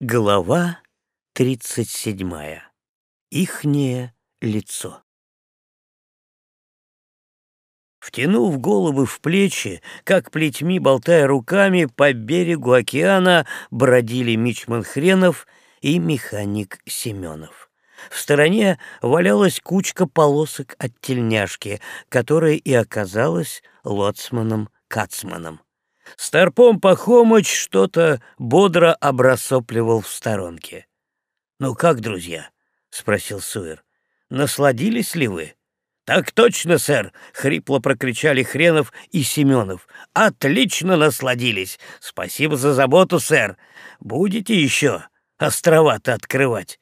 Глава тридцать седьмая. Ихнее лицо. Втянув головы в плечи, как плетьми болтая руками, по берегу океана бродили Мичман Хренов и механик Семенов. В стороне валялась кучка полосок от тельняшки, которая и оказалась лоцманом-кацманом. Старпом Пахомыч что-то бодро обрасопливал в сторонке. «Ну как, друзья?» — спросил Суэр. «Насладились ли вы?» «Так точно, сэр!» — хрипло прокричали Хренов и Семенов. «Отлично насладились! Спасибо за заботу, сэр! Будете еще острова-то открывать?»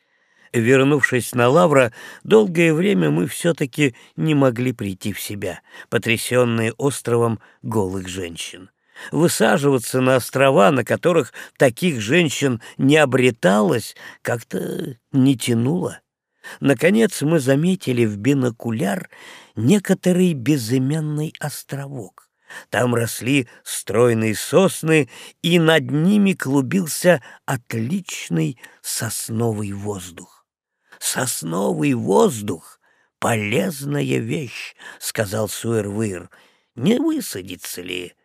Вернувшись на Лавра, долгое время мы все-таки не могли прийти в себя, потрясенные островом голых женщин. Высаживаться на острова, на которых таких женщин не обреталось, как-то не тянуло. Наконец мы заметили в бинокуляр некоторый безымянный островок. Там росли стройные сосны, и над ними клубился отличный сосновый воздух. «Сосновый воздух — полезная вещь», — сказал Суэрвыр. «Не высадится ли?»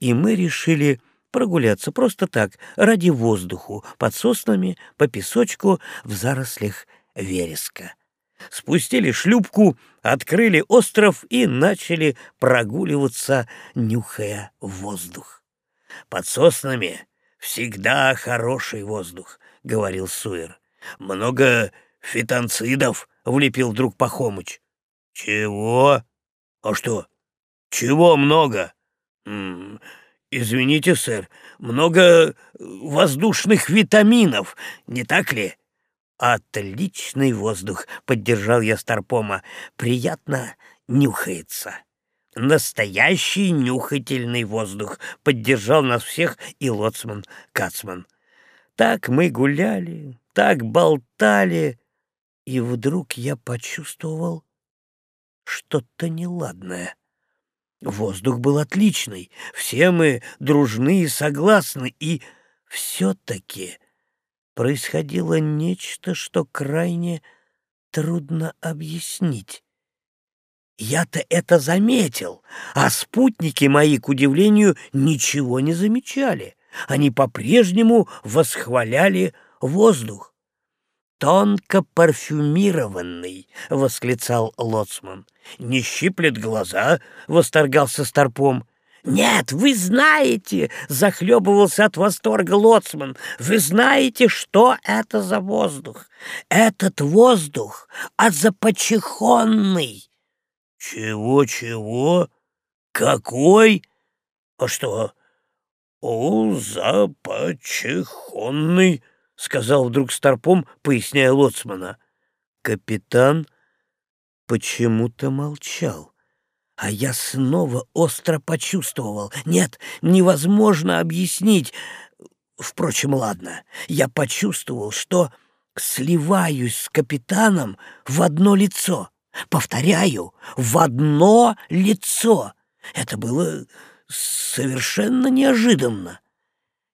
И мы решили прогуляться просто так, ради воздуху, под соснами, по песочку, в зарослях вереска. Спустили шлюпку, открыли остров и начали прогуливаться, нюхая воздух. «Под соснами всегда хороший воздух», — говорил Суэр. «Много фитонцидов», — влепил друг Пахомыч. «Чего? А что? Чего много?» «Извините, сэр, много воздушных витаминов, не так ли?» «Отличный воздух», — поддержал я Старпома. «Приятно нюхается». «Настоящий нюхательный воздух», — поддержал нас всех и лоцман Кацман. Так мы гуляли, так болтали, и вдруг я почувствовал что-то неладное. Воздух был отличный, все мы дружны и согласны, и все-таки происходило нечто, что крайне трудно объяснить. Я-то это заметил, а спутники мои, к удивлению, ничего не замечали. Они по-прежнему восхваляли воздух. «Тонко парфюмированный!» — восклицал Лоцман. «Не щиплет глаза!» — восторгался Старпом. «Нет, вы знаете!» — захлебывался от восторга Лоцман. «Вы знаете, что это за воздух? Этот воздух озапочехонный!» «Чего-чего? Какой? А что? О, започехонный!» — сказал вдруг Старпом, поясняя лоцмана. Капитан почему-то молчал. А я снова остро почувствовал. Нет, невозможно объяснить. Впрочем, ладно. Я почувствовал, что сливаюсь с капитаном в одно лицо. Повторяю, в одно лицо. Это было совершенно неожиданно.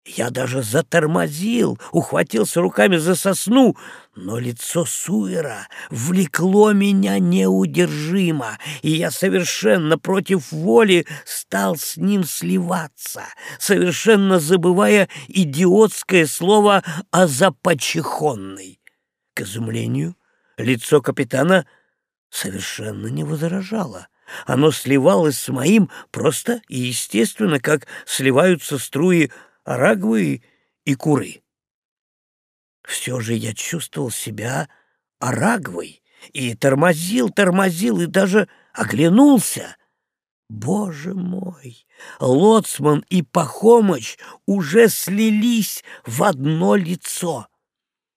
Я даже затормозил, ухватился руками за сосну, но лицо Суэра влекло меня неудержимо, и я совершенно против воли стал с ним сливаться, совершенно забывая идиотское слово «озапочихонный». К изумлению, лицо капитана совершенно не возражало. Оно сливалось с моим просто и естественно, как сливаются струи Арагвы и Куры. Все же я чувствовал себя Арагвой и тормозил, тормозил и даже оглянулся. Боже мой! Лоцман и Пахомыч уже слились в одно лицо.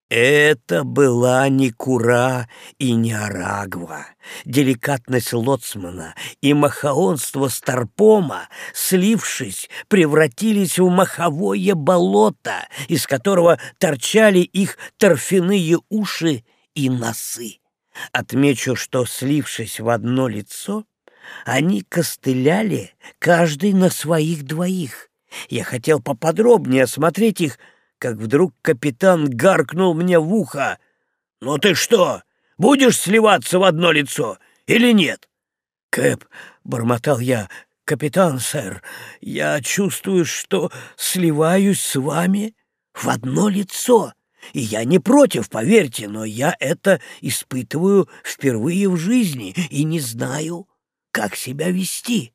Это была не Кура и не Арагва. Деликатность лоцмана и махаонство Старпома, слившись, превратились в маховое болото, из которого торчали их торфяные уши и носы. Отмечу, что, слившись в одно лицо, они костыляли каждый на своих двоих. Я хотел поподробнее осмотреть их как вдруг капитан гаркнул мне в ухо. «Ну ты что, будешь сливаться в одно лицо или нет?» «Кэп», — бормотал я, — «капитан, сэр, я чувствую, что сливаюсь с вами в одно лицо». И я не против, поверьте, но я это испытываю впервые в жизни и не знаю, как себя вести.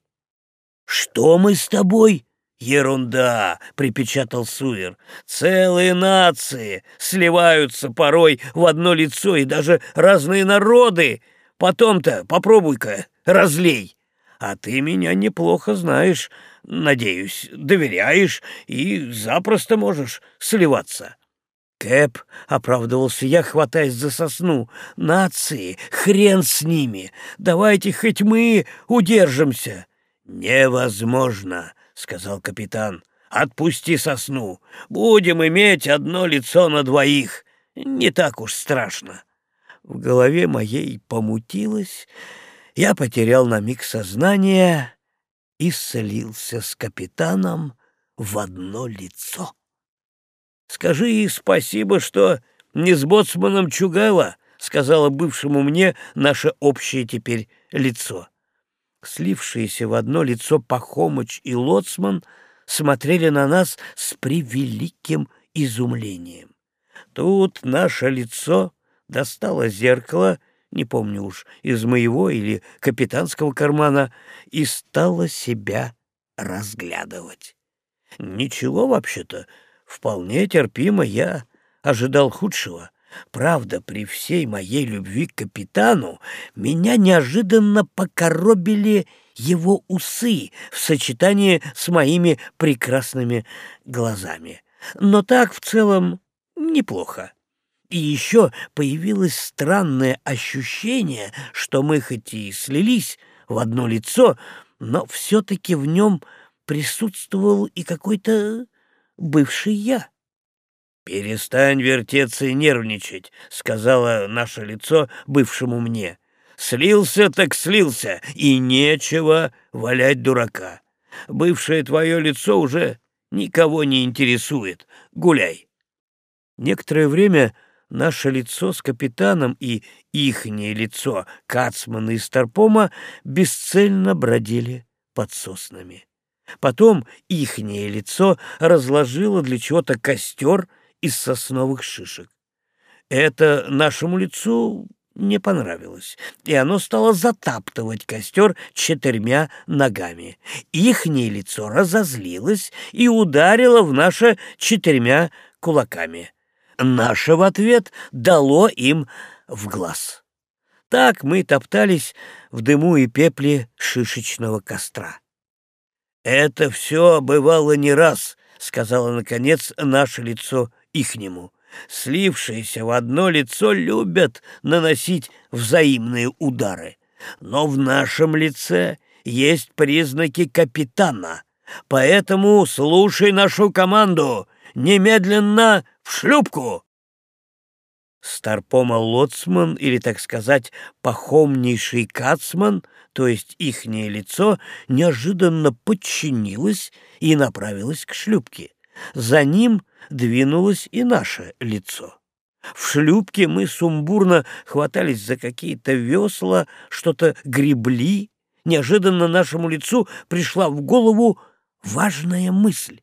Что мы с тобой? Ерунда, припечатал Суир. Целые нации сливаются порой в одно лицо и даже разные народы. Потом-то попробуй-ка, разлей. А ты меня неплохо знаешь, надеюсь, доверяешь и запросто можешь сливаться. «Кэп», — оправдывался я, хватаясь за сосну, — «нации, хрен с ними, давайте хоть мы удержимся». «Невозможно», — сказал капитан, — «отпусти сосну, будем иметь одно лицо на двоих, не так уж страшно». В голове моей помутилось, я потерял на миг сознание и слился с капитаном в одно лицо. Скажи спасибо, что не с боцманом Чугайла, сказала бывшему мне наше общее теперь лицо. Слившиеся в одно лицо Пахомыч и Лоцман смотрели на нас с превеликим изумлением. Тут наше лицо достало зеркало, не помню уж, из моего или капитанского кармана, и стало себя разглядывать. Ничего вообще-то, Вполне терпимо я ожидал худшего. Правда, при всей моей любви к капитану меня неожиданно покоробили его усы в сочетании с моими прекрасными глазами. Но так в целом неплохо. И еще появилось странное ощущение, что мы хоть и слились в одно лицо, но все-таки в нем присутствовал и какой-то бывший я. «Перестань вертеться и нервничать», — сказала наше лицо бывшему мне. «Слился так слился, и нечего валять дурака. Бывшее твое лицо уже никого не интересует. Гуляй». Некоторое время наше лицо с капитаном и ихнее лицо Кацмана и Старпома бесцельно бродили под соснами. Потом ихнее лицо разложило для чего-то костер из сосновых шишек. Это нашему лицу не понравилось, и оно стало затаптывать костер четырьмя ногами. Ихнее лицо разозлилось и ударило в наше четырьмя кулаками. Наше в ответ дало им в глаз. Так мы топтались в дыму и пепле шишечного костра. «Это все бывало не раз», — сказала, наконец, наше лицо ихнему. «Слившиеся в одно лицо любят наносить взаимные удары. Но в нашем лице есть признаки капитана, поэтому слушай нашу команду. Немедленно в шлюпку!» Старпома Лоцман, или, так сказать, пахомнейший Кацман, то есть ихнее лицо, неожиданно подчинилось и направилось к шлюпке. За ним двинулось и наше лицо. В шлюпке мы сумбурно хватались за какие-то весла, что-то гребли. Неожиданно нашему лицу пришла в голову важная мысль.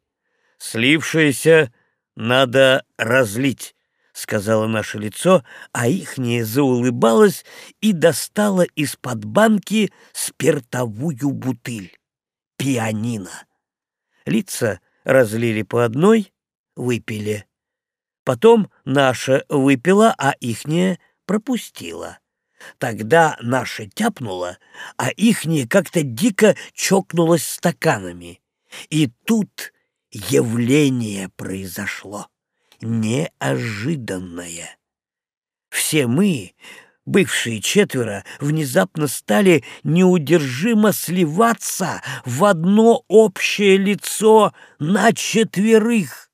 Слившееся надо разлить сказала наше лицо, а ихнее заулыбалось и достала из-под банки спиртовую бутыль. Пианино. Лица разлили по одной, выпили. Потом наша выпила, а ихнее пропустила. Тогда наша тяпнула, а ихнее как-то дико чокнулось стаканами. И тут явление произошло неожиданное. Все мы, бывшие четверо, внезапно стали неудержимо сливаться в одно общее лицо на четверых.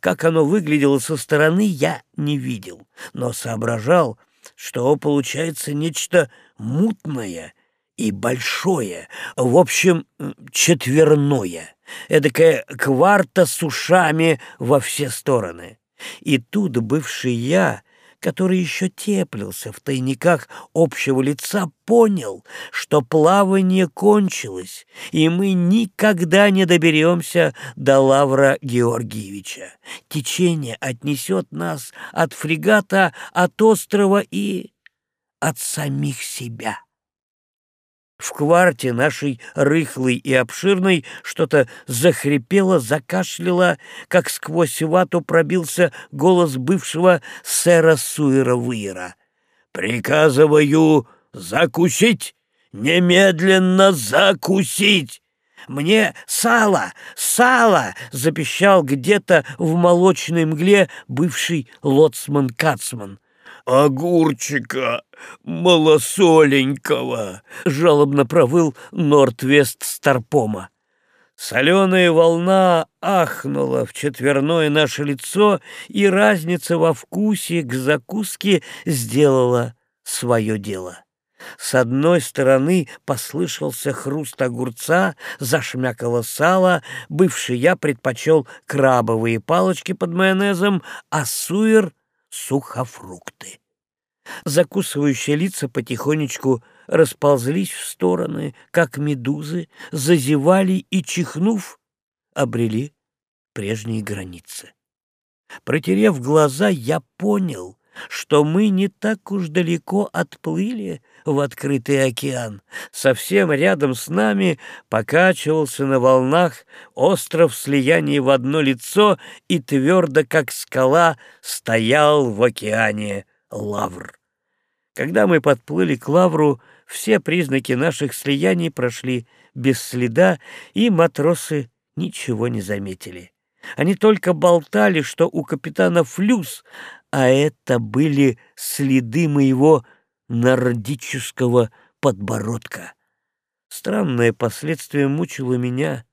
Как оно выглядело со стороны, я не видел, но соображал, что получается нечто мутное и большое, в общем, четверное, эдакая кварта с ушами во все стороны. И тут бывший я который еще теплился в тайниках общего лица, понял, что плавание кончилось, и мы никогда не доберемся до Лавра Георгиевича. Течение отнесет нас от фрегата, от острова и от самих себя. В кварте нашей рыхлой и обширной что-то захрипело, закашляло, как сквозь вату пробился голос бывшего сэра Суэра-Выера. «Приказываю закусить! Немедленно закусить!» «Мне сало! Сало!» — запищал где-то в молочной мгле бывший лоцман-кацман огурчика малосоленького!» — жалобно провыл Нортвест Старпома. Соленая волна ахнула в четверное наше лицо, и разница во вкусе к закуске сделала свое дело. С одной стороны послышался хруст огурца, зашмякало сало, бывший я предпочел крабовые палочки под майонезом, а суер сухофрукты. Закусывающие лица потихонечку расползлись в стороны, как медузы, зазевали и, чихнув, обрели прежние границы. Протерев глаза, я понял, что мы не так уж далеко отплыли в открытый океан. Совсем рядом с нами покачивался на волнах остров слияния в одно лицо и твердо, как скала, стоял в океане лавр. Когда мы подплыли к лавру, все признаки наших слияний прошли без следа, и матросы ничего не заметили. Они только болтали, что у капитана флюс, а это были следы моего нордического подбородка. Странное последствие мучило меня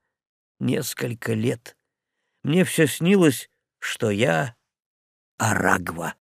несколько лет. Мне все снилось, что я Арагва.